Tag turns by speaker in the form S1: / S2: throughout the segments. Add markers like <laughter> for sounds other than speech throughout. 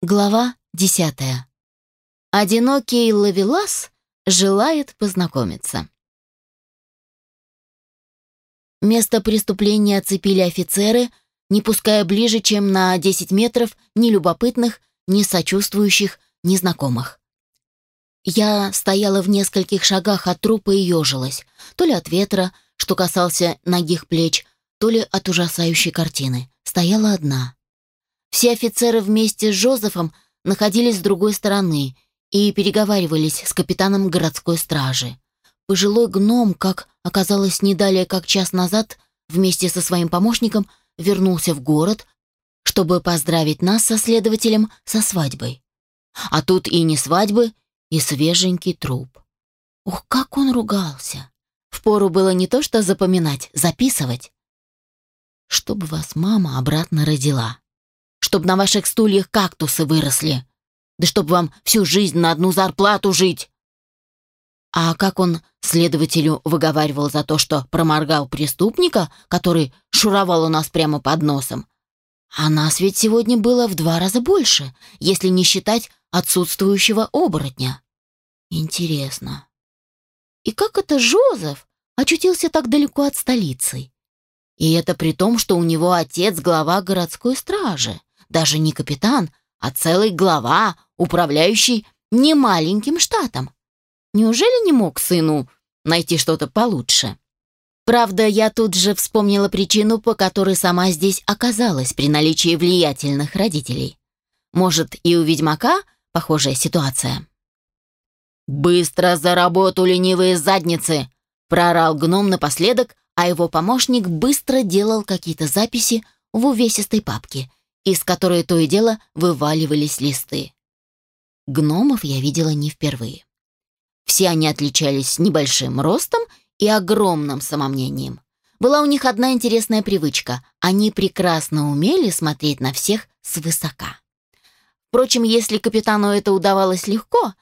S1: Глава десятая. Одинокий ловелас желает познакомиться. Место преступления оцепили офицеры, не пуская ближе, чем на 10 метров ни любопытных, ни сочувствующих, ни знакомых. Я стояла в нескольких шагах от трупа и ежилась, то ли от ветра, что касался ногих плеч, то ли от ужасающей картины. Стояла одна — все офицеры вместе с Жозефом находились с другой стороны и переговаривались с капитаном городской стражи. Пожилой гном, как оказалось не далее как час назад, вместе со своим помощником вернулся в город, чтобы поздравить нас со следователем со свадьбой. А тут и не свадьбы, и свеженький труп. Ух, как он ругался! Впору было не то что запоминать, записывать. Чтобы вас мама обратно родила чтобы на ваших стульях кактусы выросли. Да чтобы вам всю жизнь на одну зарплату жить. А как он следователю выговаривал за то, что проморгал преступника, который шуровал у нас прямо под носом? А нас ведь сегодня было в два раза больше, если не считать отсутствующего оборотня. Интересно. И как это Жозеф очутился так далеко от столицы? И это при том, что у него отец глава городской стражи даже не капитан, а целый глава, управляющий немаленьким штатом. Неужели не мог сыну найти что-то получше? Правда, я тут же вспомнила причину, по которой сама здесь оказалась при наличии влиятельных родителей. Может, и у ведьмака похожая ситуация? «Быстро за работу, ленивые задницы!» — прорал гном напоследок, а его помощник быстро делал какие-то записи в увесистой папке из которой то и дело вываливались листы. Гномов я видела не впервые. Все они отличались небольшим ростом и огромным самомнением. Была у них одна интересная привычка. Они прекрасно умели смотреть на всех свысока. Впрочем, если капитану это удавалось легко,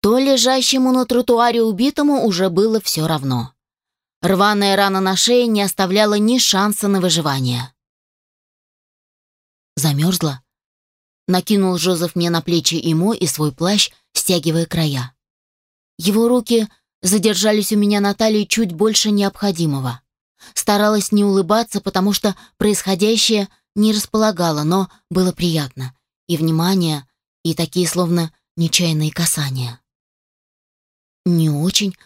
S1: то лежащему на тротуаре убитому уже было все равно. Рваная рана на шее не оставляла ни шанса на выживание. Замерзла? Накинул Жозеф мне на плечи ему и свой плащ, стягивая края. Его руки задержались у меня на талии чуть больше необходимого. Старалась не улыбаться, потому что происходящее не располагало, но было приятно. И внимание, и такие словно нечаянные касания. «Не очень.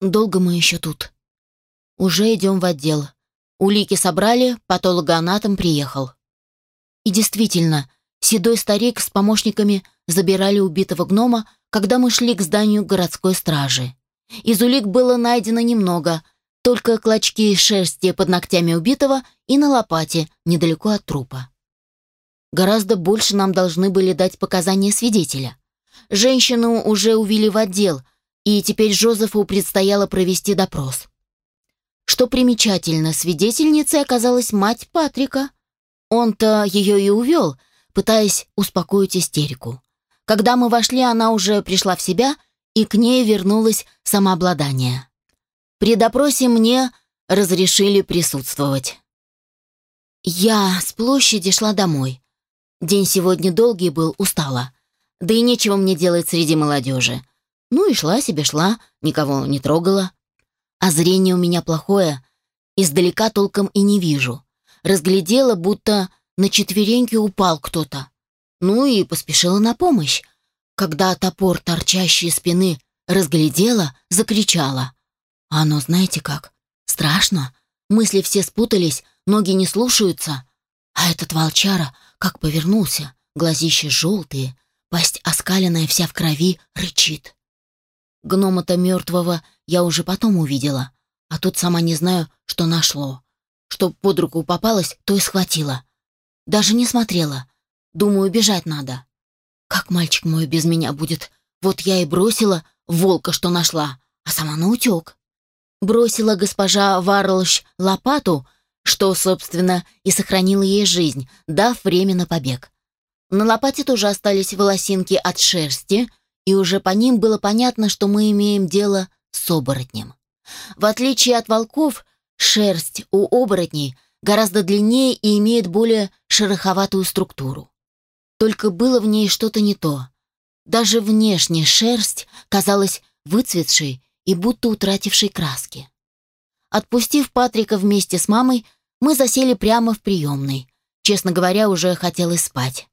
S1: Долго мы еще тут?» «Уже идем в отдел. Улики собрали, патологоанатом приехал». И действительно, седой старик с помощниками забирали убитого гнома, когда мы шли к зданию городской стражи. Из улик было найдено немного, только клочки шерсти под ногтями убитого и на лопате, недалеко от трупа. Гораздо больше нам должны были дать показания свидетеля. Женщину уже увели в отдел, и теперь Жозефу предстояло провести допрос. Что примечательно, свидетельницей оказалась мать Патрика, он-то ее и увел, пытаясь успокоить истерику. Когда мы вошли, она уже пришла в себя, и к ней вернулось самообладание. При допросе мне разрешили присутствовать. Я с площади шла домой. День сегодня долгий был, устала. Да и нечего мне делать среди молодежи. Ну и шла себе шла, никого не трогала. А зрение у меня плохое, издалека толком и не вижу разглядела, будто на четвереньки упал кто-то. Ну и поспешила на помощь. Когда топор, торчащий из спины, разглядела, закричала. А оно знаете как? Страшно. Мысли все спутались, ноги не слушаются. А этот волчара как повернулся, глазища желтые, пасть оскаленная вся в крови, рычит. Гнома-то мертвого я уже потом увидела, а тут сама не знаю, что нашло. Что под руку попалась, то и схватила. Даже не смотрела. Думаю, бежать надо. Как мальчик мой без меня будет? Вот я и бросила волка, что нашла, а сама наутек. Бросила госпожа Варлш лопату, что, собственно, и сохранила ей жизнь, дав время на побег. На лопате тоже остались волосинки от шерсти, и уже по ним было понятно, что мы имеем дело с оборотнем. В отличие от волков, Шерсть у оборотней гораздо длиннее и имеет более шероховатую структуру. только было в ней что-то не то. Даже внешне шерсть казалась выцветшей и будто утратившей краски. Отпустив Патрика вместе с мамой, мы засели прямо в приемной. Честно говоря, уже хотелось спать.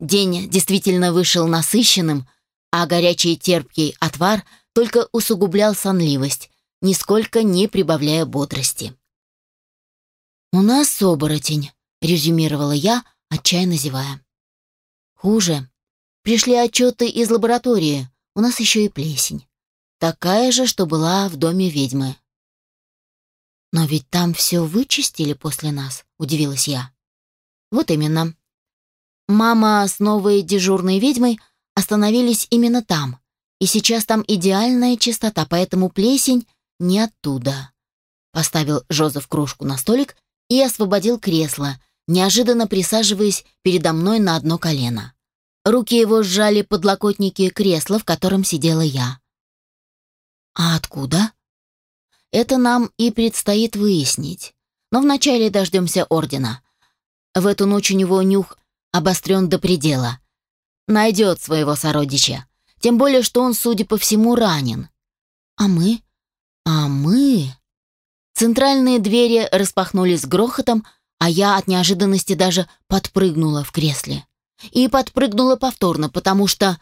S1: День действительно вышел насыщенным, а горячий терпкий отвар только усугублял сонливость, нисколько не прибавляя бодрости. «У нас оборотень», — резюмировала я, отчаянно зевая. «Хуже. Пришли отчеты из лаборатории. У нас еще и плесень. Такая же, что была в доме ведьмы». «Но ведь там все вычистили после нас», — удивилась я. «Вот именно. Мама с новой дежурной ведьмой остановились именно там, и сейчас там идеальная чистота, поэтому плесень не оттуда. Поставил Жозеф кружку на столик и освободил кресло, неожиданно присаживаясь передо мной на одно колено. Руки его сжали подлокотники кресла, в котором сидела я. «А откуда?» «Это нам и предстоит выяснить. Но вначале дождемся ордена. В эту ночь у него нюх обострен до предела. Найдет своего сородича. Тем более, что он, судя по всему, ранен. А мы? А мы? Центральные двери распахнулись с грохотом, а я от неожиданности даже подпрыгнула в кресле. И подпрыгнула повторно, потому что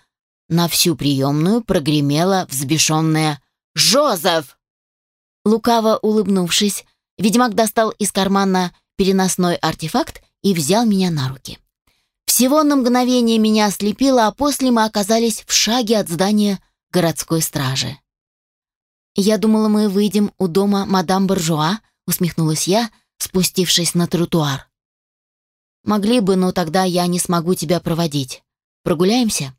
S1: на всю приемную прогремела взбешенная «Жозеф!». Лукаво улыбнувшись, ведьмак достал из кармана переносной артефакт и взял меня на руки. Всего на мгновение меня ослепило, а после мы оказались в шаге от здания городской стражи. «Я думала, мы выйдем у дома мадам Буржуа», усмехнулась я, спустившись на тротуар. «Могли бы, но тогда я не смогу тебя проводить. Прогуляемся?»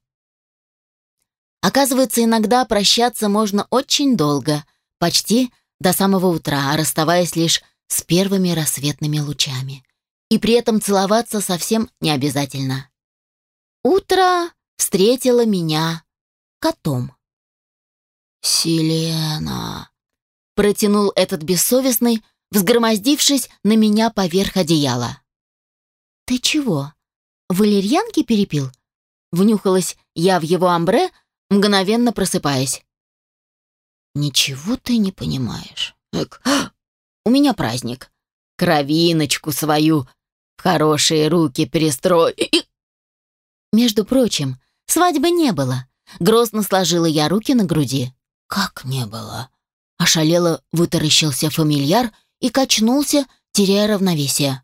S1: Оказывается, иногда прощаться можно очень долго, почти до самого утра, расставаясь лишь с первыми рассветными лучами. И при этом целоваться совсем не обязательно. Утро встретило меня котом. «Селена!» — протянул этот бессовестный, взгромоздившись на меня поверх одеяла. «Ты чего, валерьянки перепил?» Внюхалась я в его амбре, мгновенно просыпаясь. «Ничего ты не понимаешь. Эк, <gasps> у меня праздник. Кровиночку свою в хорошие руки перестрой...» Между прочим, свадьбы не было. Грозно сложила я руки на груди. «Как не было?» Ошалело вытаращился фамильяр и качнулся, теряя равновесие.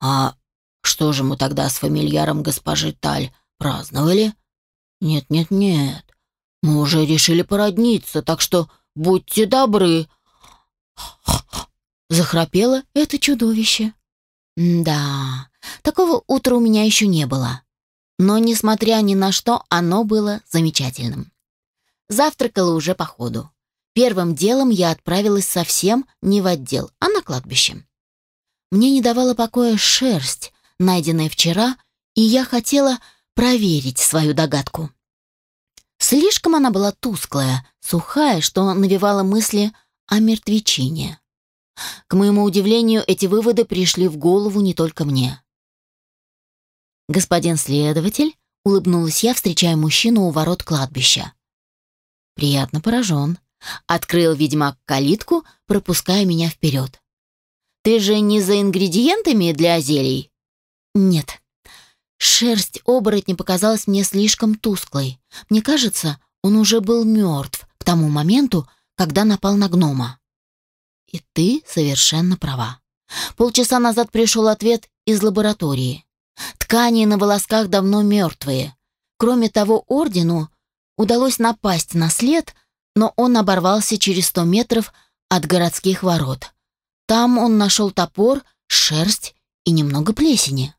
S1: «А что же мы тогда с фамильяром госпожи Таль праздновали?» «Нет-нет-нет, мы уже решили породниться, так что будьте добры». Захрапело это чудовище. Да, такого утра у меня еще не было. Но, несмотря ни на что, оно было замечательным. Завтракала уже по ходу. Первым делом я отправилась совсем не в отдел, а на кладбище. Мне не давала покоя шерсть, найденная вчера, и я хотела проверить свою догадку. Слишком она была тусклая, сухая, что навевала мысли о мертвечине. К моему удивлению, эти выводы пришли в голову не только мне. «Господин следователь», — улыбнулась я, встречая мужчину у ворот кладбища. Приятно поражен. Открыл ведьмак калитку, пропуская меня вперед. Ты же не за ингредиентами для зелий? Нет. Шерсть оборотня показалась мне слишком тусклой. Мне кажется, он уже был мертв к тому моменту, когда напал на гнома. И ты совершенно права. Полчаса назад пришел ответ из лаборатории. Ткани на волосках давно мертвые. Кроме того, ордену удалось напасть на след, но он оборвался через сто метров от городских ворот. Там он нашел топор, шерсть и немного плесени.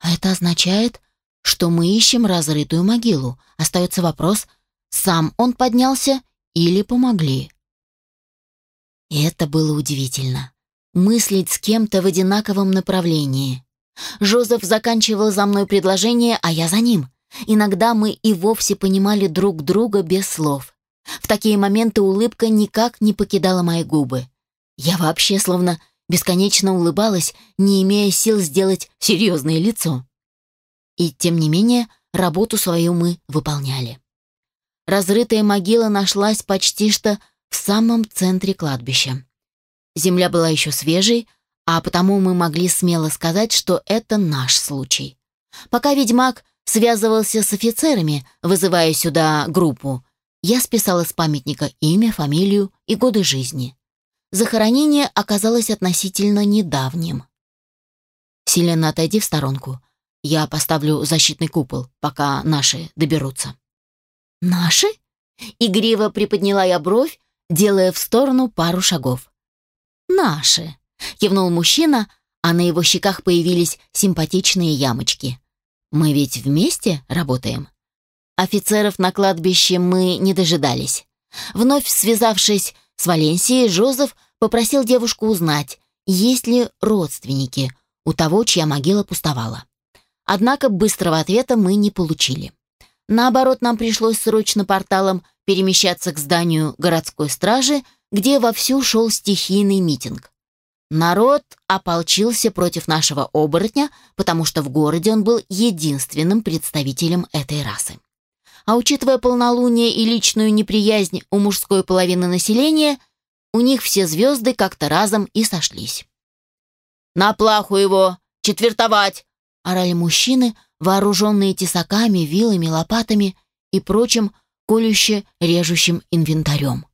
S1: А это означает, что мы ищем разрытую могилу. Остается вопрос, сам он поднялся или помогли. И это было удивительно. Мыслить с кем-то в одинаковом направлении. Жозеф заканчивал за мной предложение, а я за ним. Иногда мы и вовсе понимали друг друга без слов. В такие моменты улыбка никак не покидала мои губы. Я вообще словно бесконечно улыбалась, не имея сил сделать серьезное лицо. и, тем не менее, работу свою мы выполняли. Разрытая могила нашлась почти что в самом центре кладбища. Земля была еще свежей, а потому мы могли смело сказать, что это наш случай. Пока ведьмак связывался с офицерами, вызывая сюда группу, я списала с памятника имя, фамилию и годы жизни. Захоронение оказалось относительно недавним. «Селена, отойди в сторонку. Я поставлю защитный купол, пока наши доберутся». «Наши?» Игриво приподняла я бровь, делая в сторону пару шагов. «Наши», — кивнул мужчина, а на его щеках появились симпатичные ямочки. «Мы ведь вместе работаем?» Офицеров на кладбище мы не дожидались. Вновь связавшись с Валенсией, Жозеф попросил девушку узнать, есть ли родственники у того, чья могила пустовала. Однако быстрого ответа мы не получили. Наоборот, нам пришлось срочно порталом перемещаться к зданию городской стражи, где вовсю шел стихийный митинг. Народ ополчился против нашего оборотня, потому что в городе он был единственным представителем этой расы. А учитывая полнолуние и личную неприязнь у мужской половины населения, у них все звезды как-то разом и сошлись. «На плаху его! Четвертовать!» — орали мужчины, вооруженные тесаками, вилами, лопатами и прочим колюще-режущим инвентарем.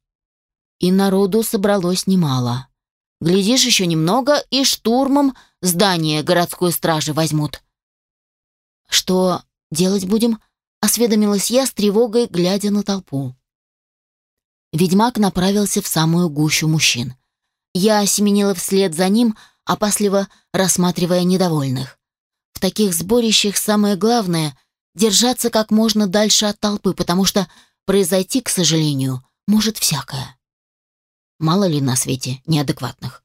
S1: И народу собралось немало. Глядишь еще немного, и штурмом здание городской стражи возьмут. «Что делать будем?» осведомилась я с тревогой, глядя на толпу. Ведьмак направился в самую гущу мужчин. Я осеменила вслед за ним, опасливо рассматривая недовольных. В таких сборищах самое главное — держаться как можно дальше от толпы, потому что произойти, к сожалению, может всякое. Мало ли на свете неадекватных.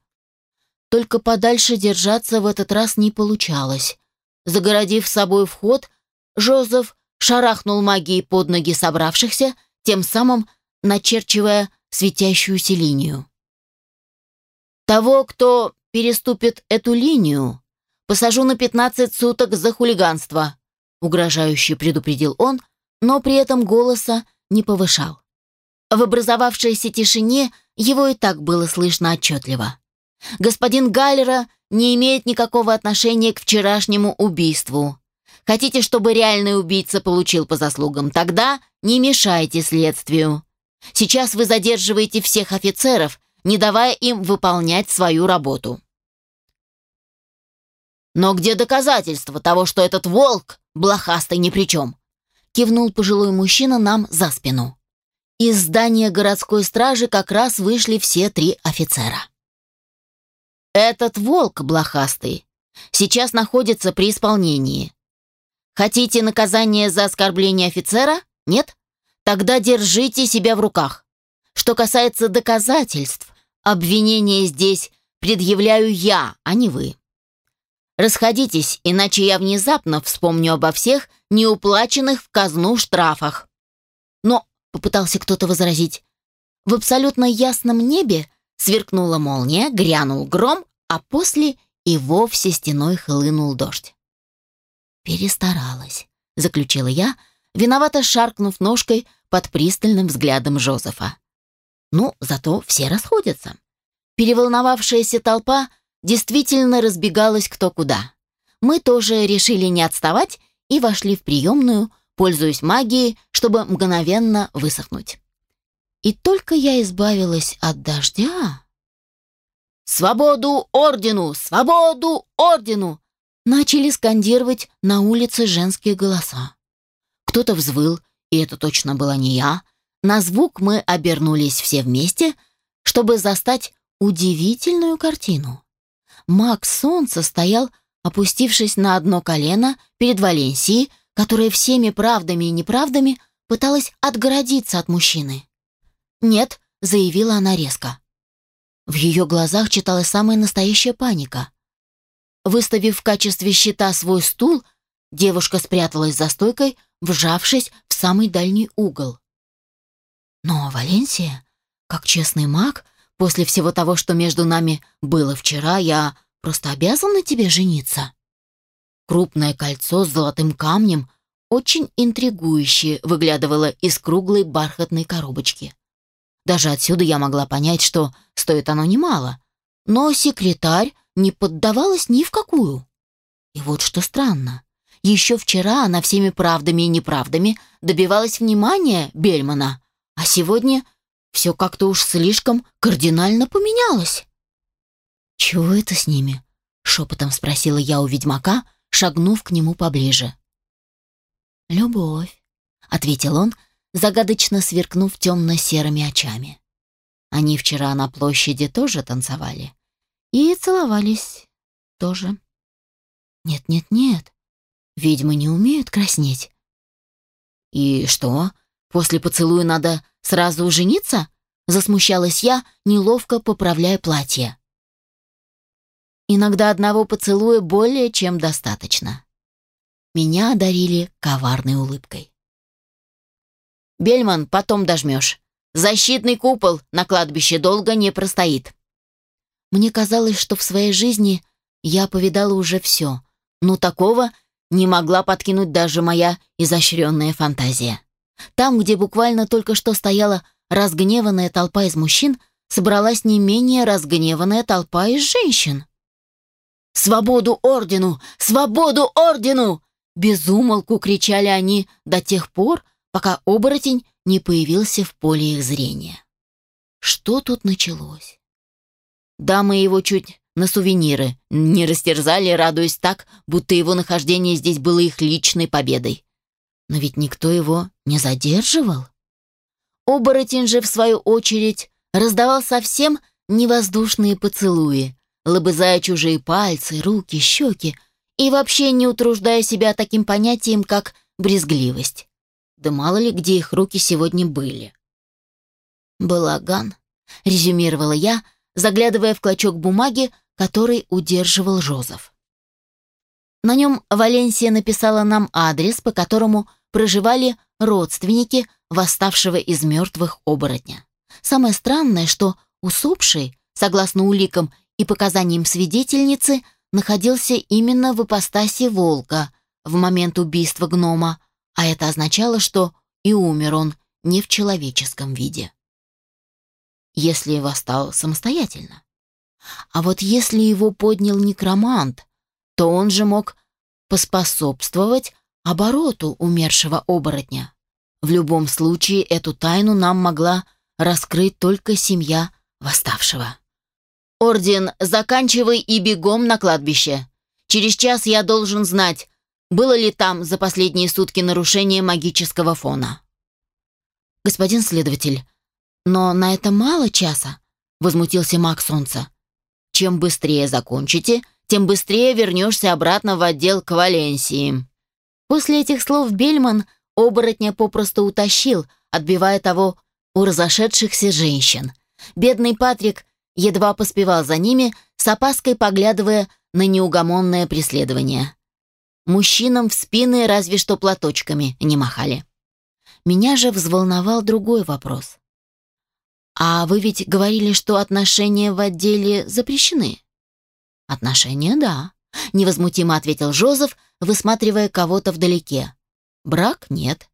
S1: Только подальше держаться в этот раз не получалось. Загородив собой вход, Жозеф шарахнул магией под ноги собравшихся, тем самым начерчивая светящуюся линию. «Того, кто переступит эту линию, посажу на 15 суток за хулиганство», угрожающе предупредил он, но при этом голоса не повышал. В образовавшейся тишине его и так было слышно отчетливо. Господин Галлера не имеет никакого отношения к вчерашнему убийству. Хотите, чтобы реальный убийца получил по заслугам? Тогда не мешайте следствию. Сейчас вы задерживаете всех офицеров, не давая им выполнять свою работу. Но где доказательства того, что этот волк блохастый ни при чем? Кивнул пожилой мужчина нам за спину. Из здания городской стражи как раз вышли все три офицера. Этот волк блохастый сейчас находится при исполнении. Хотите наказание за оскорбление офицера? Нет? Тогда держите себя в руках. Что касается доказательств, обвинение здесь предъявляю я, а не вы. Расходитесь, иначе я внезапно вспомню обо всех неуплаченных в казну штрафах. Попытался кто-то возразить, в абсолютно ясном небе сверкнула молния, грянул гром, а после и вовсе стеной хлынул дождь. «Перестаралась», — заключила я, виновато шаркнув ножкой под пристальным взглядом Жозефа. «Ну, зато все расходятся». Переволновавшаяся толпа действительно разбегалась кто куда. Мы тоже решили не отставать и вошли в приемную, пользуясь магией, чтобы мгновенно высохнуть. И только я избавилась от дождя... «Свободу ордену! Свободу ордену!» начали скандировать на улице женские голоса. Кто-то взвыл, и это точно была не я. На звук мы обернулись все вместе, чтобы застать удивительную картину. Макс Солнца стоял, опустившись на одно колено перед Валенсией, которая всеми правдами и неправдами пыталась отгородиться от мужчины. «Нет», — заявила она резко. В ее глазах читалась самая настоящая паника. Выставив в качестве щита свой стул, девушка спряталась за стойкой, вжавшись в самый дальний угол. Но Валенсия, как честный маг, после всего того, что между нами было вчера, я просто обязан на тебе жениться. Крупное кольцо с золотым камнем очень интригующе выглядывало из круглой бархатной коробочки. Даже отсюда я могла понять, что стоит оно немало. Но секретарь не поддавалась ни в какую. И вот что странно. Еще вчера она всеми правдами и неправдами добивалась внимания Бельмана, а сегодня все как-то уж слишком кардинально поменялось. «Чего это с ними?» — шепотом спросила я у ведьмака, шагнув к нему поближе. «Любовь», — ответил он, загадочно сверкнув темно-серыми очами. Они вчера на площади тоже танцевали. И целовались тоже. Нет-нет-нет, ведьмы не умеют краснеть. И что, после поцелуя надо сразу жениться? Засмущалась я, неловко поправляя платье. Иногда одного поцелуя более чем достаточно. Меня одарили коварной улыбкой. «Бельман, потом дожмешь. Защитный купол на кладбище долго не простоит». Мне казалось, что в своей жизни я повидала уже все, но такого не могла подкинуть даже моя изощренная фантазия. Там, где буквально только что стояла разгневанная толпа из мужчин, собралась не менее разгневанная толпа из женщин. «Свободу ордену! Свободу ордену!» Безумолку кричали они до тех пор, пока оборотень не появился в поле их зрения. Что тут началось? Дамы его чуть на сувениры не растерзали, радуясь так, будто его нахождение здесь было их личной победой. Но ведь никто его не задерживал. Оборотень же, в свою очередь, раздавал совсем невоздушные поцелуи, лобызая чужие пальцы, руки, щеки и вообще не утруждая себя таким понятием, как брезгливость. Да мало ли, где их руки сегодня были. «Балаган», — резюмировала я, заглядывая в клочок бумаги, который удерживал Жозеф. На нем Валенсия написала нам адрес, по которому проживали родственники восставшего из мертвых оборотня. Самое странное, что усопший, согласно уликам и показаниям свидетельницы, находился именно в ипостаси волка в момент убийства гнома, а это означало, что и умер он не в человеческом виде. Если восстал самостоятельно. А вот если его поднял некромант, то он же мог поспособствовать обороту умершего оборотня. В любом случае эту тайну нам могла раскрыть только семья восставшего. «Орден, заканчивай и бегом на кладбище. Через час я должен знать, было ли там за последние сутки нарушение магического фона». «Господин следователь, но на это мало часа», — возмутился маг солнца. «Чем быстрее закончите, тем быстрее вернешься обратно в отдел к Валенсии». После этих слов Бельман оборотня попросту утащил, отбивая того у разошедшихся женщин. Бедный Патрик едва поспевал за ними, с опаской поглядывая на неугомонное преследование. Мужчинам в спины разве что платочками не махали. Меня же взволновал другой вопрос. «А вы ведь говорили, что отношения в отделе запрещены?» «Отношения, да», — невозмутимо ответил Жозеф, высматривая кого-то вдалеке. «Брак нет.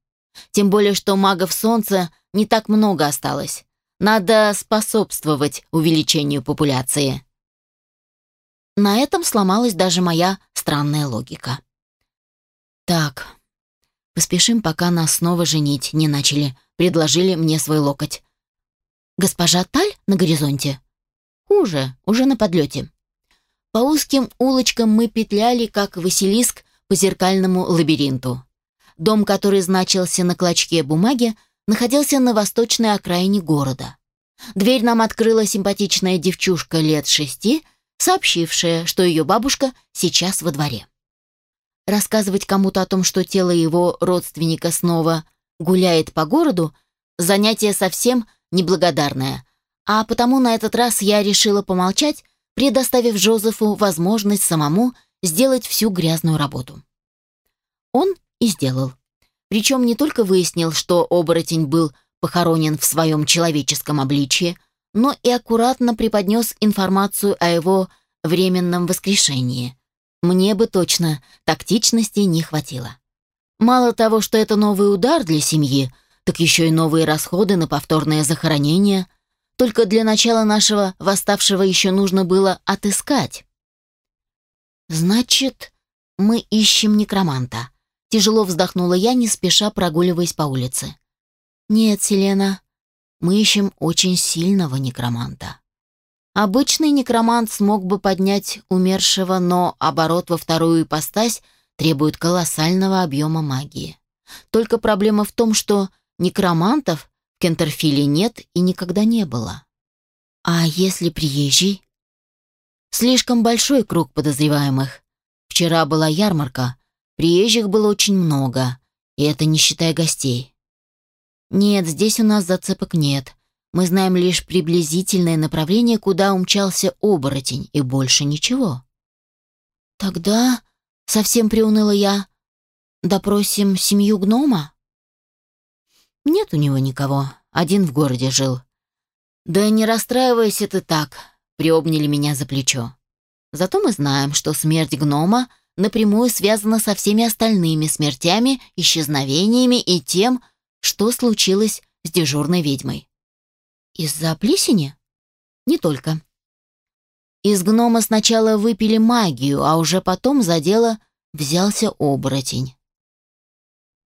S1: Тем более, что магов солнца не так много осталось. Надо способствовать увеличению популяции. На этом сломалась даже моя странная логика. Так, поспешим, пока нас снова женить не начали. Предложили мне свой локоть. Госпожа Таль на горизонте? Хуже, уже на подлете. По узким улочкам мы петляли, как Василиск, по зеркальному лабиринту. Дом, который значился на клочке бумаги, находился на восточной окраине города. Дверь нам открыла симпатичная девчушка лет шести, сообщившая, что ее бабушка сейчас во дворе. Рассказывать кому-то о том, что тело его родственника снова гуляет по городу, занятие совсем неблагодарное, а потому на этот раз я решила помолчать, предоставив Жозефу возможность самому сделать всю грязную работу. Он и сделал. Причем не только выяснил, что оборотень был похоронен в своем человеческом обличье, но и аккуратно преподнес информацию о его временном воскрешении. Мне бы точно тактичности не хватило. Мало того, что это новый удар для семьи, так еще и новые расходы на повторное захоронение. Только для начала нашего восставшего еще нужно было отыскать. «Значит, мы ищем некроманта», — тяжело вздохнула я, не спеша прогуливаясь по улице. «Нет, Селена, мы ищем очень сильного некроманта». Обычный некромант смог бы поднять умершего, но оборот во вторую ипостась требует колоссального объема магии. Только проблема в том, что некромантов в Кентерфиле нет и никогда не было. А если приезжий? Слишком большой круг подозреваемых. Вчера была ярмарка, приезжих было очень много, и это не считая гостей. Нет, здесь у нас зацепок нет. Мы знаем лишь приблизительное направление, куда умчался оборотень, и больше ничего. Тогда, совсем приуныла я, допросим семью гнома? Нет у него никого, один в городе жил. Да не расстраивайся ты так, приобняли меня за плечо. Зато мы знаем, что смерть гнома напрямую связана со всеми остальными смертями, исчезновениями и тем, что случилось с дежурной ведьмой. Из-за плесени? Не только. Из гнома сначала выпили магию, а уже потом за дело взялся оборотень.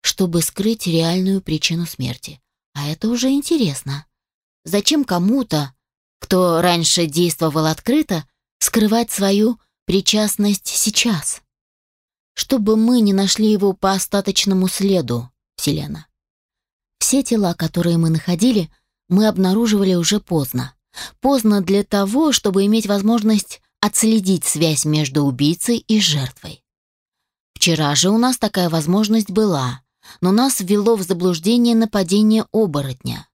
S1: Чтобы скрыть реальную причину смерти. А это уже интересно. Зачем кому-то, кто раньше действовал открыто, скрывать свою причастность сейчас? Чтобы мы не нашли его по остаточному следу, Селена. Все тела, которые мы находили, мы обнаруживали уже поздно. Поздно для того, чтобы иметь возможность отследить связь между убийцей и жертвой. Вчера же у нас такая возможность была, но нас ввело в заблуждение нападение оборотня.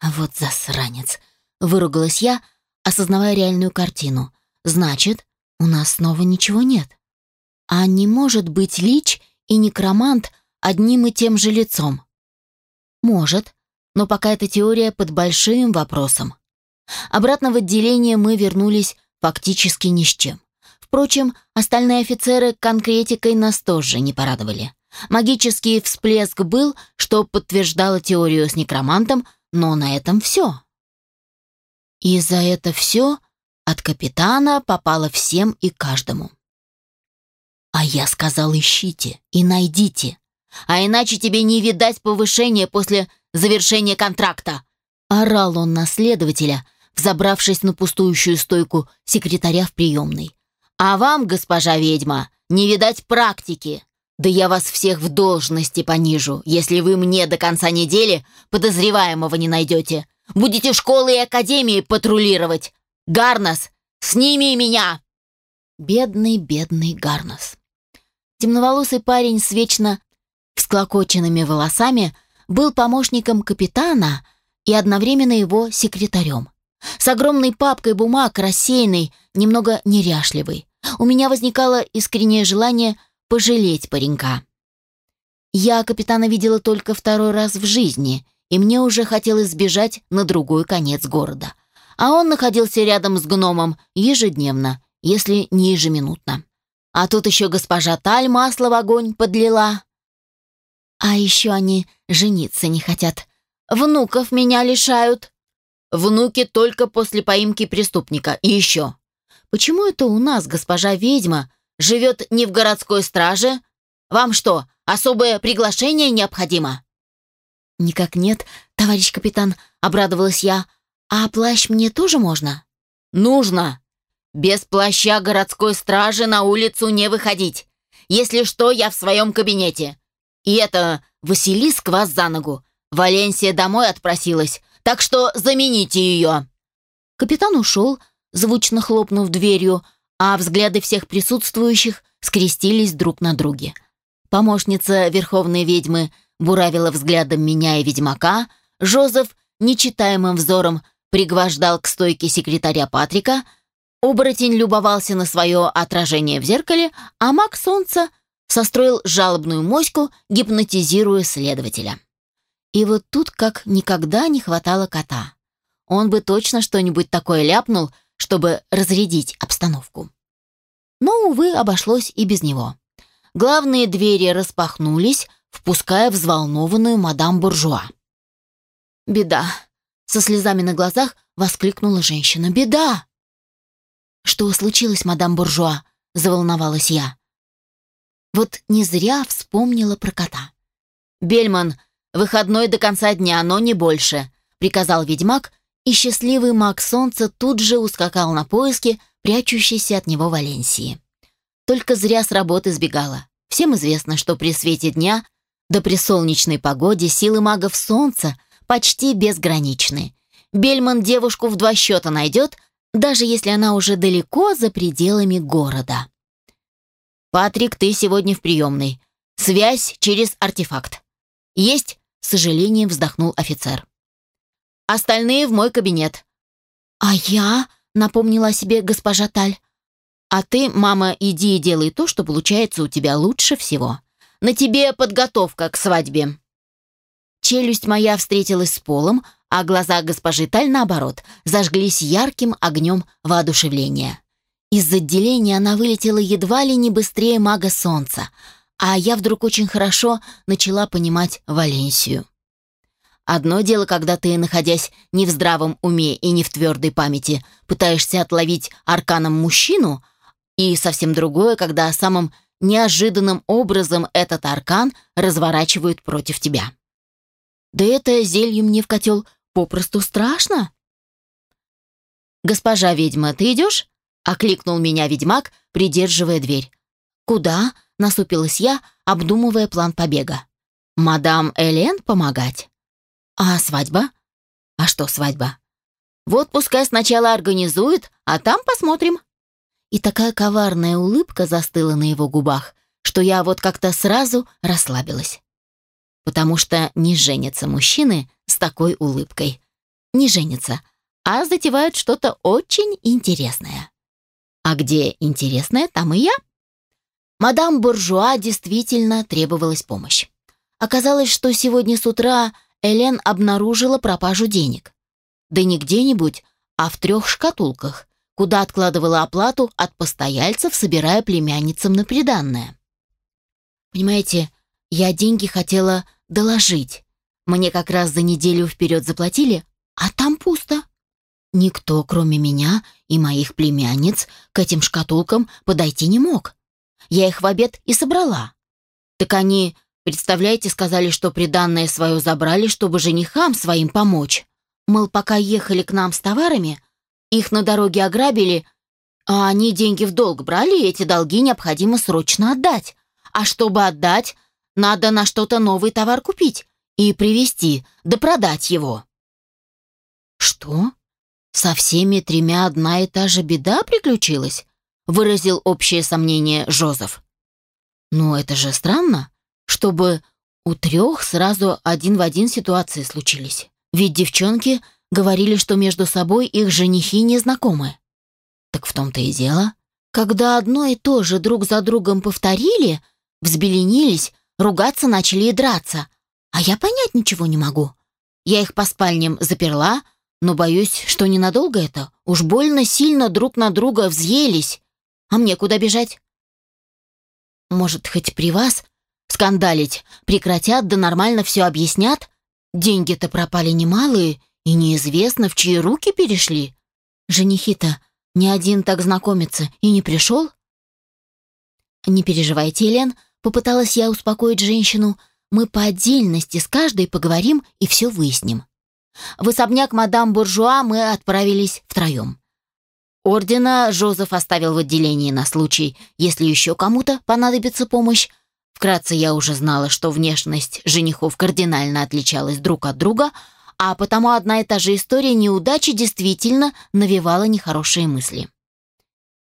S1: Вот засранец, выругалась я, осознавая реальную картину. Значит, у нас снова ничего нет. А не может быть Лич и Некромант одним и тем же лицом? Может, но пока эта теория под большим вопросом. Обратно в отделение мы вернулись фактически ни с чем. Впрочем, остальные офицеры конкретикой нас тоже не порадовали. Магический всплеск был, что подтверждало теорию с некромантом, но на этом все. И за это все от капитана попало всем и каждому. А я сказал, ищите и найдите. А иначе тебе не видать повышения после завершения контракта!» Орал он на следователя, взобравшись на пустующую стойку секретаря в приемной. «А вам, госпожа ведьма, не видать практики. Да я вас всех в должности понижу, если вы мне до конца недели подозреваемого не найдете. Будете школы и академии патрулировать. Гарнас, сними меня!» Бедный, бедный Гарнас. Темноволосый парень с вечно всклокоченными волосами был помощником капитана и одновременно его секретарем. С огромной папкой бумаг, рассеянной, немного неряшливой. У меня возникало искреннее желание пожалеть паренька. Я капитана видела только второй раз в жизни, и мне уже хотелось сбежать на другой конец города. А он находился рядом с гномом ежедневно, если не ежеминутно. А тут еще госпожа Таль масло в огонь подлила. А еще они жениться не хотят. Внуков меня лишают. Внуки только после поимки преступника. И еще. Почему это у нас госпожа ведьма живет не в городской страже? Вам что, особое приглашение необходимо? Никак нет, товарищ капитан, обрадовалась я. А плащ мне тоже можно? Нужно. Без плаща городской стражи на улицу не выходить. Если что, я в своем кабинете. И это Василиск вас за ногу. Валенсия домой отпросилась, так что замените ее». Капитан ушел, звучно хлопнув дверью, а взгляды всех присутствующих скрестились друг на друге. Помощница верховной ведьмы буравила взглядом меня и ведьмака, Жозеф нечитаемым взором пригвождал к стойке секретаря Патрика, оборотень любовался на свое отражение в зеркале, а маг солнца состроил жалобную моську, гипнотизируя следователя. И вот тут как никогда не хватало кота. Он бы точно что-нибудь такое ляпнул, чтобы разрядить обстановку. но, увы, обошлось и без него. Главные двери распахнулись, впуская взволнованную мадам Буржуа. «Беда!» — со слезами на глазах воскликнула женщина. «Беда!» «Что случилось, мадам Буржуа?» — заволновалась я. Вот не зря вспомнила про кота. «Бельман, выходной до конца дня, но не больше», — приказал ведьмак, и счастливый маг солнца тут же ускакал на поиски, прячущейся от него Валенсии. Только зря с работы сбегала. Всем известно, что при свете дня, да при солнечной погоде силы магов солнца почти безграничны. Бельман девушку в два счета найдет, даже если она уже далеко за пределами города. «Патрик, ты сегодня в приемной. Связь через артефакт». «Есть?» — с сожалением вздохнул офицер. «Остальные в мой кабинет». «А я?» — напомнила себе госпожа Таль. «А ты, мама, иди и делай то, что получается у тебя лучше всего. На тебе подготовка к свадьбе». Челюсть моя встретилась с полом, а глаза госпожи Таль, наоборот, зажглись ярким огнем воодушевления. Из отделения она вылетела едва ли не быстрее мага солнца, а я вдруг очень хорошо начала понимать Валенсию. Одно дело, когда ты, находясь не в здравом уме и не в твердой памяти, пытаешься отловить арканом мужчину, и совсем другое, когда самым неожиданным образом этот аркан разворачивают против тебя. Да это зелье мне в котел попросту страшно. «Госпожа ведьма, ты идешь?» — окликнул меня ведьмак, придерживая дверь. «Куда?» — насупилась я, обдумывая план побега. «Мадам Элен помогать?» «А свадьба?» «А что свадьба?» «Вот пускай сначала организует, а там посмотрим». И такая коварная улыбка застыла на его губах, что я вот как-то сразу расслабилась. Потому что не женятся мужчины с такой улыбкой. Не женятся, а затевают что-то очень интересное. А где интересное, там и я. Мадам Буржуа действительно требовалась помощь. Оказалось, что сегодня с утра Элен обнаружила пропажу денег. Да не где-нибудь, а в трех шкатулках, куда откладывала оплату от постояльцев, собирая племянницам на приданное. Понимаете, я деньги хотела доложить. Мне как раз за неделю вперед заплатили, а там пусто. Никто, кроме меня и моих племянниц, к этим шкатулкам подойти не мог. Я их в обед и собрала. Так они, представляете, сказали, что приданное свое забрали, чтобы женихам своим помочь. Мол, пока ехали к нам с товарами, их на дороге ограбили, а они деньги в долг брали, и эти долги необходимо срочно отдать. А чтобы отдать, надо на что-то новый товар купить и привезти, да продать его. Что? «Со всеми тремя одна и та же беда приключилась?» — выразил общее сомнение Жозеф. «Ну, это же странно, чтобы у трех сразу один в один ситуации случились. Ведь девчонки говорили, что между собой их женихи не знакомы. Так в том-то и дело. Когда одно и то же друг за другом повторили, взбеленились, ругаться начали и драться. А я понять ничего не могу. Я их по спальням заперла, но боюсь, что ненадолго это. Уж больно сильно друг на друга взъелись. А мне куда бежать? Может, хоть при вас скандалить прекратят, да нормально все объяснят? Деньги-то пропали немалые, и неизвестно, в чьи руки перешли. Женихи-то ни один так знакомиться и не пришел? Не переживайте, Елен, попыталась я успокоить женщину. Мы по отдельности с каждой поговорим и все выясним. В особняк мадам Буржуа мы отправились втроем. Ордена Жозеф оставил в отделении на случай, если еще кому-то понадобится помощь. Вкратце я уже знала, что внешность женихов кардинально отличалась друг от друга, а потому одна и та же история неудачи действительно навевала нехорошие мысли.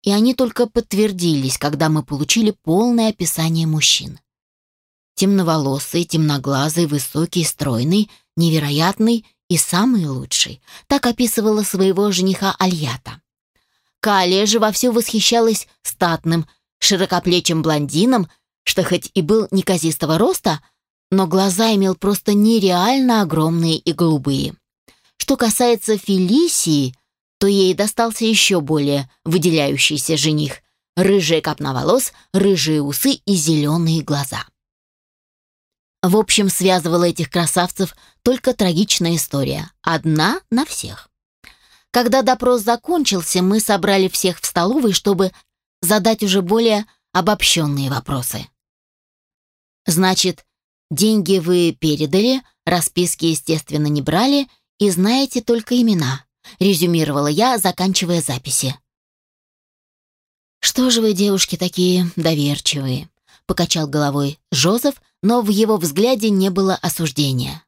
S1: И они только подтвердились, когда мы получили полное описание мужчин. Темноволосый, темноглазый, высокий, стройный, невероятный и самый лучший. Так описывала своего жениха Альята. Калия же вовсю восхищалась статным, широкоплечим блондином, что хоть и был неказистого роста, но глаза имел просто нереально огромные и голубые. Что касается Фелисии, то ей достался еще более выделяющийся жених. рыжая копна волос, рыжие усы и зеленые глаза. В общем, связывала этих красавцев только трагичная история. Одна на всех. Когда допрос закончился, мы собрали всех в столовой, чтобы задать уже более обобщенные вопросы. Значит, деньги вы передали, расписки, естественно, не брали и знаете только имена, резюмировала я, заканчивая записи. Что же вы, девушки, такие доверчивые, покачал головой Жозеф, но в его взгляде не было осуждения.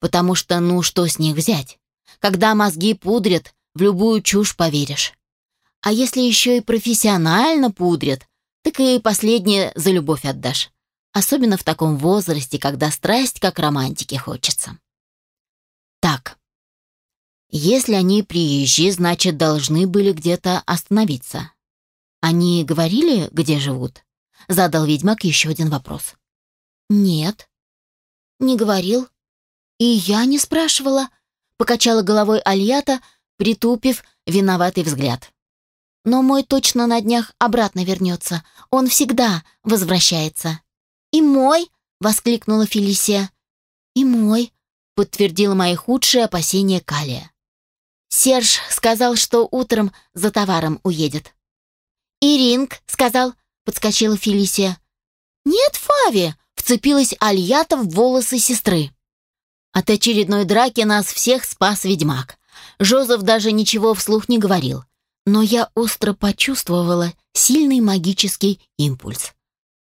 S1: Потому что, ну, что с них взять? Когда мозги пудрят, в любую чушь поверишь. А если еще и профессионально пудрят, так и последнее за любовь отдашь. Особенно в таком возрасте, когда страсть как романтики хочется. Так, если они приезжие, значит, должны были где-то остановиться. Они говорили, где живут? Задал ведьмак еще один вопрос. Нет, не говорил. И я не спрашивала, покачала головой Альята, притупив виноватый взгляд. Но мой точно на днях обратно вернется. Он всегда возвращается. «И мой!» — воскликнула Фелисия. «И мой!» — подтвердила мои худшие опасения Калия. Серж сказал, что утром за товаром уедет. «И Ринг сказал», — подскочила Фелисия. «Нет, Фави!» — вцепилась Альята в волосы сестры. От очередной драки нас всех спас ведьмак. Жозеф даже ничего вслух не говорил но я остро почувствовала сильный магический импульс.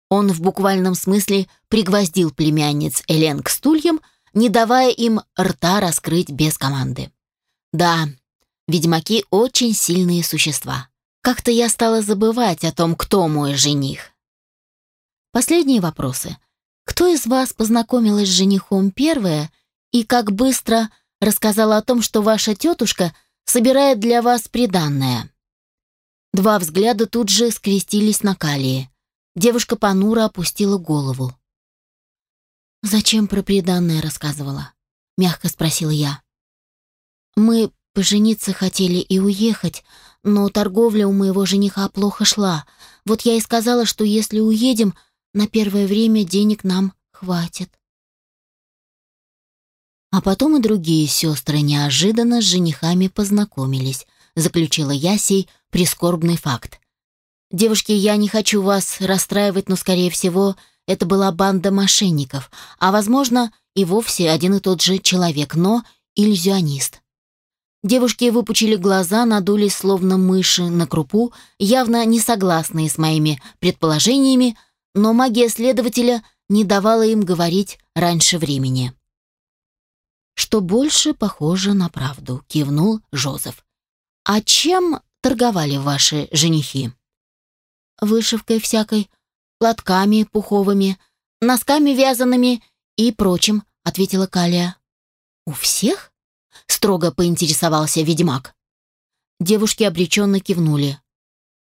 S1: Он в буквальном смысле пригвоздил племянниц Элен к стульям, не давая им рта раскрыть без команды. Да, ведьмаки очень сильные существа. Как-то я стала забывать о том, кто мой жених. Последние вопросы. Кто из вас познакомилась с женихом первая и как быстро рассказала о том, что ваша тетушка собирает для вас приданное? Два взгляда тут же скрестились на Калии. Девушка понуро опустила голову. «Зачем про преданное рассказывала?» — мягко спросила я. «Мы пожениться хотели и уехать, но торговля у моего жениха плохо шла. Вот я и сказала, что если уедем, на первое время денег нам хватит». А потом и другие сестры неожиданно с женихами познакомились, заключила я сей прискорбный факт. «Девушки, я не хочу вас расстраивать, но, скорее всего, это была банда мошенников, а, возможно, и вовсе один и тот же человек, но иллюзионист». Девушки выпучили глаза, надулись словно мыши на крупу, явно не согласные с моими предположениями, но магия следователя не давала им говорить раньше времени. «Что больше похоже на правду», — кивнул Жозеф. «А чем торговали ваши женихи?» «Вышивкой всякой, платками пуховыми, носками вязаными и прочим», — ответила Калия. «У всех?» — строго поинтересовался ведьмак. Девушки обреченно кивнули.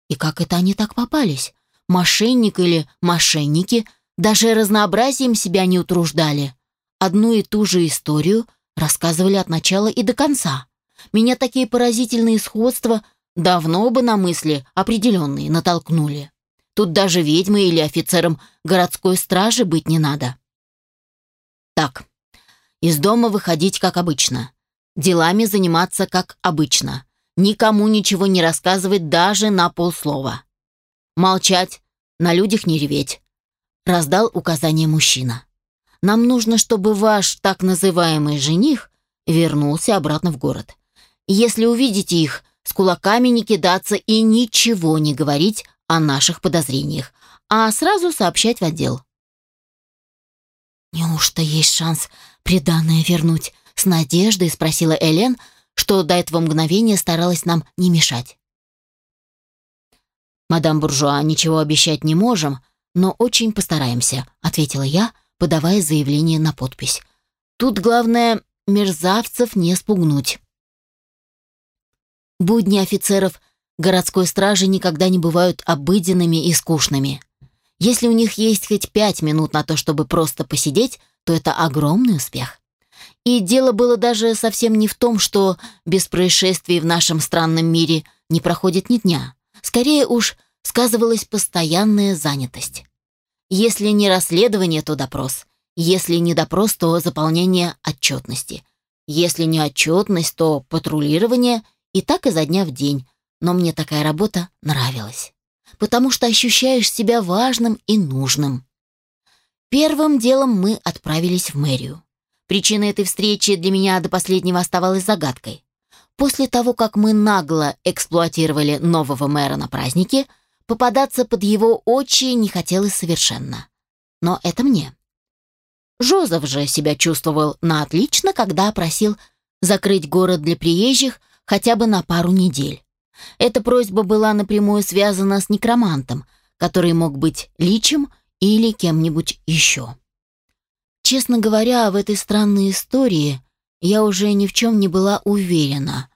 S1: «И как это они так попались? Мошенник или мошенники даже разнообразием себя не утруждали. Одну и ту же историю рассказывали от начала и до конца. Меня такие поразительные сходства давно бы на мысли определенные натолкнули. Тут даже ведьмой или офицером городской стражи быть не надо. Так, из дома выходить как обычно. Делами заниматься как обычно. Никому ничего не рассказывать даже на полслова. Молчать, на людях не реветь. Раздал указание мужчина. Нам нужно, чтобы ваш так называемый жених вернулся обратно в город. Если увидите их, с кулаками не кидаться и ничего не говорить о наших подозрениях, а сразу сообщать в отдел. «Неужто есть шанс приданное вернуть?» — с надеждой спросила Элен, что до этого мгновения старалась нам не мешать. «Мадам Буржуа, ничего обещать не можем, но очень постараемся», — ответила я, подавая заявление на подпись. «Тут главное мерзавцев не спугнуть». Будни офицеров городской стражи никогда не бывают обыденными и скучными. Если у них есть хоть пять минут на то, чтобы просто посидеть, то это огромный успех. И дело было даже совсем не в том, что без происшествий в нашем странном мире не проходит ни дня. Скорее уж, сказывалась постоянная занятость. Если не расследование, то допрос. Если не допрос, то заполнение отчетности. Если не отчетность, то патрулирование и так изо дня в день. Но мне такая работа нравилась. Потому что ощущаешь себя важным и нужным. Первым делом мы отправились в мэрию. Причина этой встречи для меня до последнего оставалась загадкой. После того, как мы нагло эксплуатировали нового мэра на празднике, попадаться под его очи не хотелось совершенно. Но это мне. Жозеф же себя чувствовал на отлично, когда просил закрыть город для приезжих хотя бы на пару недель. Эта просьба была напрямую связана с некромантом, который мог быть личем или кем-нибудь еще. Честно говоря, в этой странной истории я уже ни в чем не была уверена.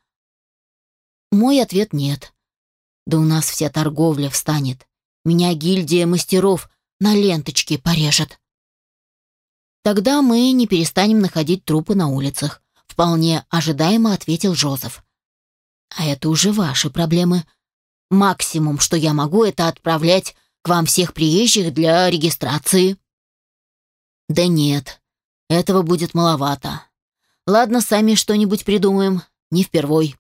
S1: Мой ответ нет. Да у нас вся торговля встанет. Меня гильдия мастеров на ленточке порежет. Тогда мы не перестанем находить трупы на улицах, вполне ожидаемо ответил Жозеф. А это уже ваши проблемы. Максимум, что я могу, это отправлять к вам всех приезжих для регистрации. Да нет, этого будет маловато. Ладно, сами что-нибудь придумаем, не впервой.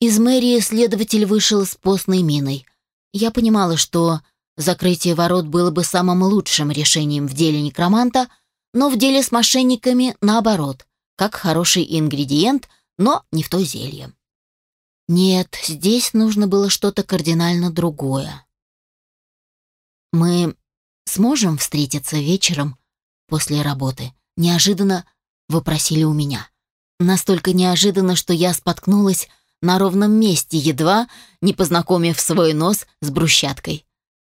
S1: Из мэрии следователь вышел с постной миной. Я понимала, что закрытие ворот было бы самым лучшим решением в деле некроманта, но в деле с мошенниками наоборот, как хороший ингредиент, но не в то зелье. Нет, здесь нужно было что-то кардинально другое. Мы сможем встретиться вечером после работы?» Неожиданно вопросили у меня. Настолько неожиданно, что я споткнулась на ровном месте, едва не познакомив свой нос с брусчаткой.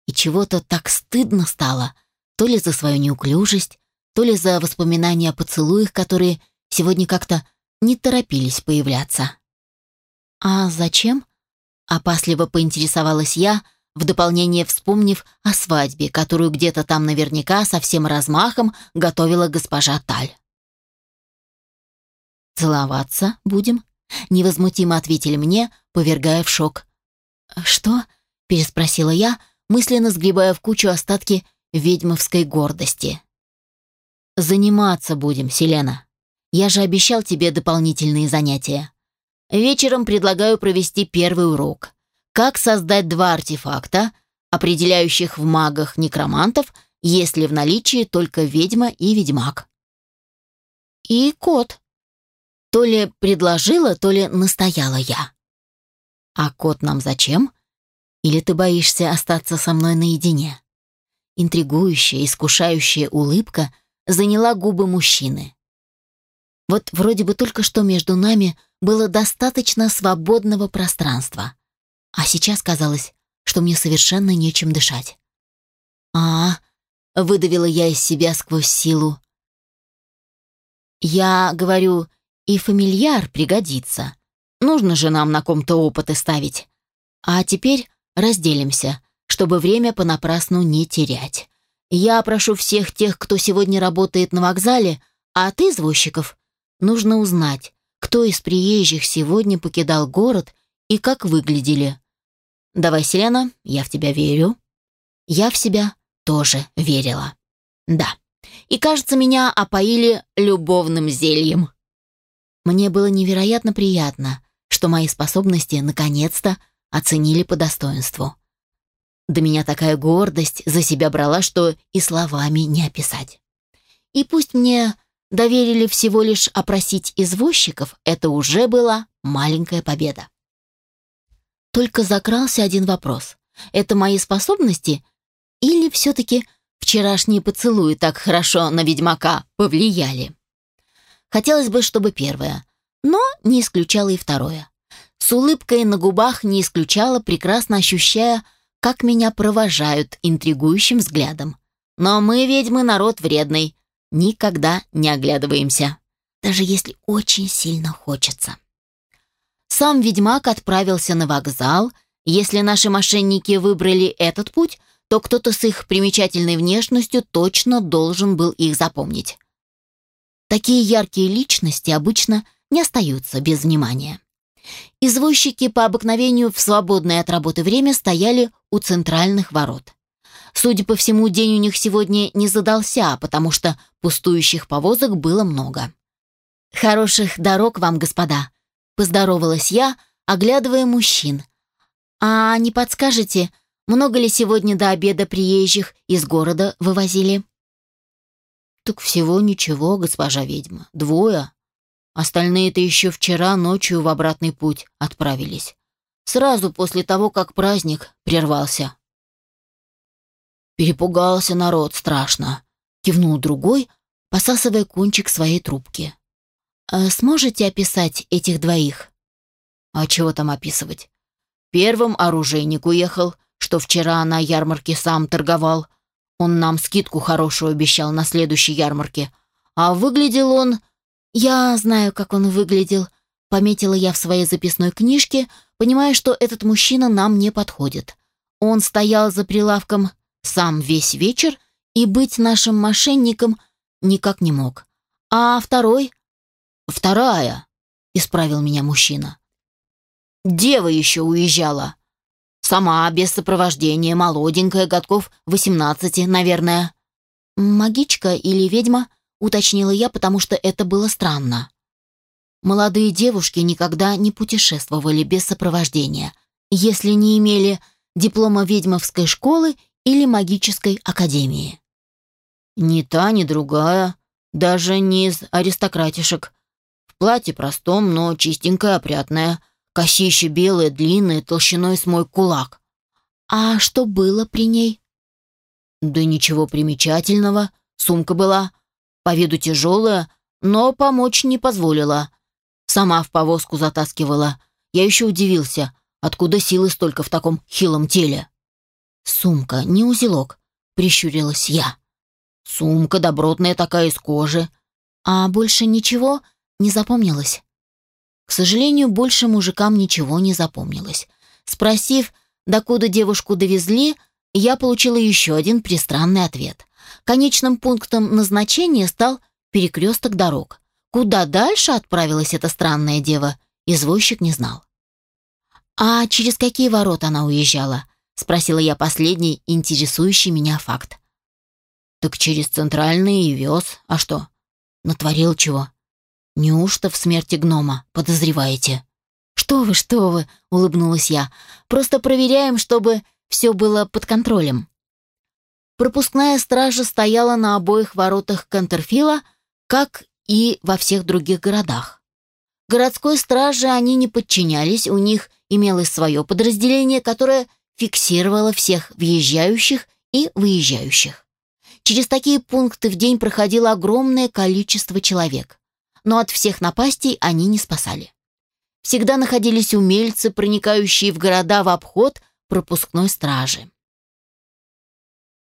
S1: И чего-то так стыдно стало, то ли за свою неуклюжесть, то ли за воспоминания о поцелуях, которые сегодня как-то не торопились появляться. «А зачем?» — опасливо поинтересовалась я, — в дополнение вспомнив о свадьбе, которую где-то там наверняка со всем размахом готовила госпожа Таль. «Целоваться будем?» — невозмутимо ответили мне, повергая в шок. «Что?» — переспросила я, мысленно сгребая в кучу остатки ведьмовской гордости. «Заниматься будем, Селена. Я же обещал тебе дополнительные занятия. Вечером предлагаю провести первый урок. Как создать два артефакта, определяющих в магах некромантов, если в наличии только ведьма и ведьмак? И кот. То ли предложила, то ли настояла я. А кот нам зачем? Или ты боишься остаться со мной наедине? Интригующая, искушающая улыбка заняла губы мужчины. Вот вроде бы только что между нами было достаточно свободного пространства. А сейчас казалось, что мне совершенно нечем дышать. а, выдавила я из себя сквозь силу. «Я говорю, и фамильяр пригодится. Нужно же нам на ком-то опыты ставить. А теперь разделимся, чтобы время понапрасну не терять. Я прошу всех тех, кто сегодня работает на вокзале, а ты, извозчиков, нужно узнать, кто из приезжих сегодня покидал город и как выглядели. Давай, Селена, я в тебя верю. Я в себя тоже верила. Да. И, кажется, меня опоили любовным зельем. Мне было невероятно приятно, что мои способности наконец-то оценили по достоинству. Да меня такая гордость за себя брала, что и словами не описать. И пусть мне доверили всего лишь опросить извозчиков, это уже была маленькая победа. Только закрался один вопрос. Это мои способности или все-таки вчерашние поцелуи так хорошо на ведьмака повлияли? Хотелось бы, чтобы первое, но не исключало и второе. С улыбкой на губах не исключала, прекрасно ощущая, как меня провожают интригующим взглядом. Но мы, ведьмы, народ вредный, никогда не оглядываемся, даже если очень сильно хочется. Сам ведьмак отправился на вокзал. Если наши мошенники выбрали этот путь, то кто-то с их примечательной внешностью точно должен был их запомнить. Такие яркие личности обычно не остаются без внимания. Извозчики по обыкновению в свободное от работы время стояли у центральных ворот. Судя по всему, день у них сегодня не задался, потому что пустующих повозок было много. «Хороших дорог вам, господа!» — поздоровалась я, оглядывая мужчин. «А не подскажете, много ли сегодня до обеда приезжих из города вывозили?»
S2: «Так всего ничего, госпожа ведьма. Двое. Остальные-то еще вчера ночью в обратный путь отправились. Сразу после того, как праздник прервался». «Перепугался народ страшно», — кивнул другой, посасывая кончик своей трубки.
S1: «А «Сможете описать этих двоих?»
S2: «А чего там описывать? Первым оружейник уехал, что вчера на ярмарке сам торговал. Он нам скидку хорошую обещал на следующей ярмарке. А выглядел он...
S1: Я знаю, как он выглядел. Пометила я в своей записной книжке, понимая, что этот мужчина нам не подходит. Он стоял за прилавком сам весь вечер и быть нашим мошенником никак не мог. А второй?
S2: Вторая, исправил меня мужчина. Дева еще уезжала. Сама, без сопровождения, молоденькая, годков восемнадцати, наверное.
S1: «Магичка или ведьма?» — уточнила я, потому что это было странно. Молодые девушки никогда не путешествовали без сопровождения, если не имели диплома ведьмовской школы или магической академии.
S2: «Ни та, ни другая, даже не из аристократишек. Платье простом, но чистенькое, опрятное, Косище белое, длинное, толщиной с мой кулак.
S1: А что было при ней?
S2: Да ничего примечательного. Сумка была. По виду тяжелая, но помочь не позволила. Сама в повозку затаскивала. Я еще удивился, откуда силы столько в таком хилом теле.
S1: «Сумка, не узелок», — прищурилась я.
S2: «Сумка добротная такая из кожи».
S1: «А больше ничего не запомнилось?» К сожалению, больше мужикам ничего не запомнилось. Спросив, докуда девушку довезли, я получила еще один пристранный ответ. Конечным пунктом назначения стал перекресток дорог. Куда дальше отправилась эта странная дева, извозчик не знал. «А через какие ворота она уезжала?» — спросила я последний, интересующий меня факт.
S2: «Так через центральный и вез. А что? Натворил чего?»
S1: Неужто в смерти гнома подозреваете? Что вы, что вы, улыбнулась я. Просто проверяем, чтобы все было под контролем. Пропускная стража стояла на обоих воротах Кантерфила, как и во всех других городах. Городской страже они не подчинялись, у них имелось свое подразделение, которое фиксировало всех въезжающих и выезжающих. Через такие пункты в день проходило огромное количество человек но от всех напастей они не спасали. Всегда находились умельцы, проникающие в города в обход пропускной стражи.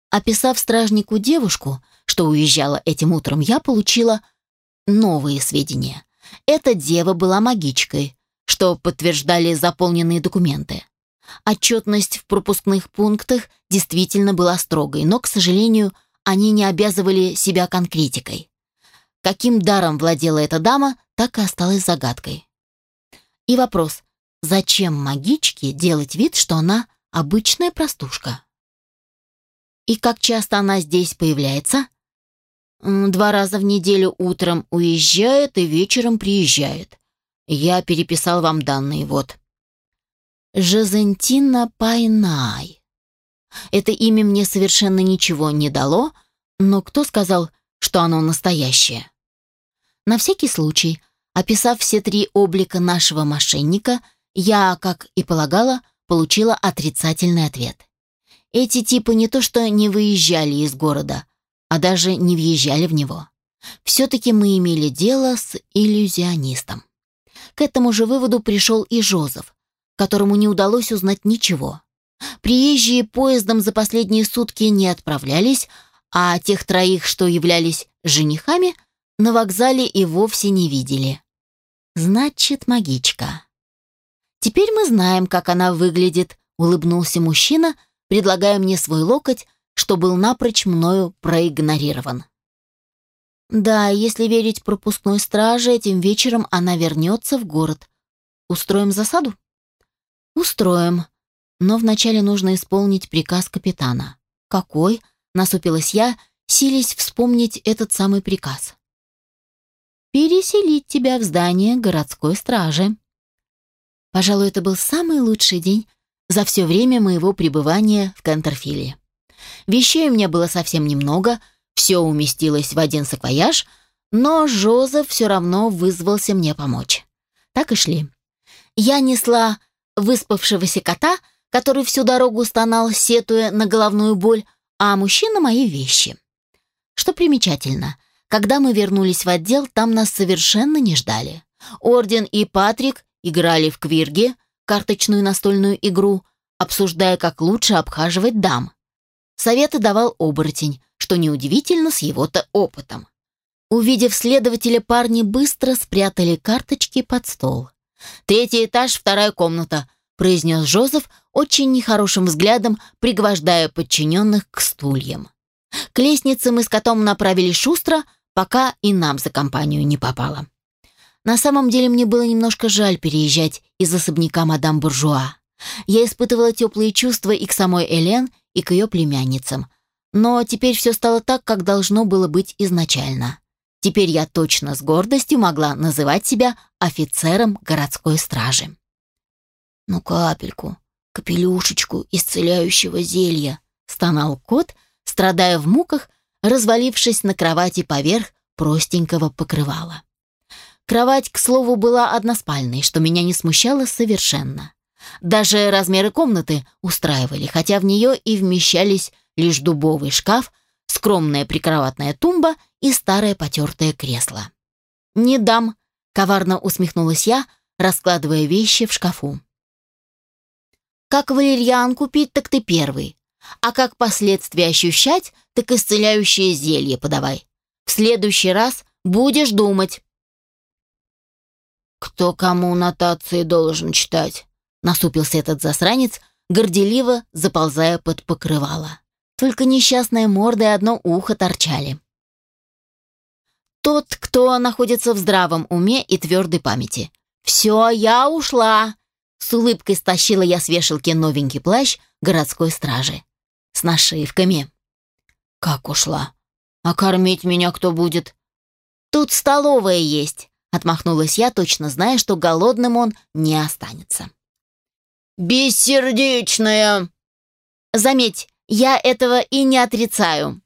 S1: Описав стражнику девушку, что уезжала этим утром, я получила новые сведения. Эта дева была магичкой, что подтверждали заполненные документы. Отчетность в пропускных пунктах действительно была строгой, но, к сожалению, они не обязывали себя конкретикой. Каким даром владела эта дама, так и осталось загадкой. И вопрос, зачем магичке делать вид, что она обычная простушка? И как часто она здесь появляется? Два раза в неделю утром уезжает и вечером приезжает. Я переписал вам данные, вот. Жезентина Пайнай. Это имя мне совершенно ничего не дало, но кто сказал, что оно настоящее? На всякий случай, описав все три облика нашего мошенника, я, как и полагала, получила отрицательный ответ. Эти типы не то что не выезжали из города, а даже не въезжали в него. Все-таки мы имели дело с иллюзионистом. К этому же выводу пришел и Жозеф, которому не удалось узнать ничего. Приезжие поездом за последние сутки не отправлялись, а тех троих, что являлись женихами – на вокзале и вовсе не видели. Значит, магичка. Теперь мы знаем, как она выглядит, улыбнулся мужчина, предлагая мне свой локоть, что был напрочь мною проигнорирован. Да, если верить пропускной страже, этим вечером она вернется в город. устроим засаду?» «Устроим. Но вначале нужно исполнить приказ капитана». «Какой?» — насупилась я, сились вспомнить этот самый приказ. «Переселить тебя в здание городской стражи». Пожалуй, это был самый лучший день за все время моего пребывания в Кантерфиле. Вещей у меня было совсем немного, все уместилось в один саквояж, но Жозеф все равно вызвался мне помочь. Так и шли. Я несла выспавшегося кота, который всю дорогу стонал, сетуя на головную боль, а мужчина — мои вещи. Что примечательно, когда мы вернулись в отдел, там нас совершенно не ждали. Орден и Патрик играли в квирге, карточную настольную игру, обсуждая, как лучше обхаживать дам. Советы давал оборотень, что неудивительно с его-то опытом. Увидев следователя, парни быстро спрятали карточки под стол. «Третий этаж, вторая комната», — произнес Жозеф очень нехорошим взглядом, пригвождая подчиненных к стульям. К лестнице мы с котом направились шустро, пока и нам за компанию не попало. На самом деле мне было немножко жаль переезжать из особняка мадам Буржуа. Я испытывала теплые чувства и к самой Элен, и к ее племянницам. Но теперь все стало так, как должно было быть изначально. Теперь я точно с гордостью могла называть себя офицером городской стражи. «Ну, капельку, капелюшечку исцеляющего зелья», — стонал кот, страдая в муках, развалившись на кровати поверх простенького покрывала. Кровать, к слову, была односпальной, что меня не смущало совершенно. Даже размеры комнаты устраивали, хотя в нее и вмещались лишь дубовый шкаф, скромная прикроватная тумба и старое потертое кресло. «Не дам», — коварно усмехнулась я, раскладывая вещи в шкафу. «Как валерьян купить, так ты первый. А как последствия ощущать, так исцеляющее зелье подавай. В следующий раз будешь думать». «Кто кому нотации должен читать?» Насупился этот засранец, горделиво заползая под покрывало. Только несчастная морда и одно ухо торчали. Тот, кто находится в здравом уме и твердой памяти. «Все, я ушла!» С улыбкой стащила я с вешалки новенький плащ городской стражи. С нашивками. «Как ушла? А кормить меня кто будет?» «Тут столовая есть», — отмахнулась я, точно зная, что голодным он не останется.
S2: «Бессердечная!»
S1: «Заметь, я этого и не отрицаю».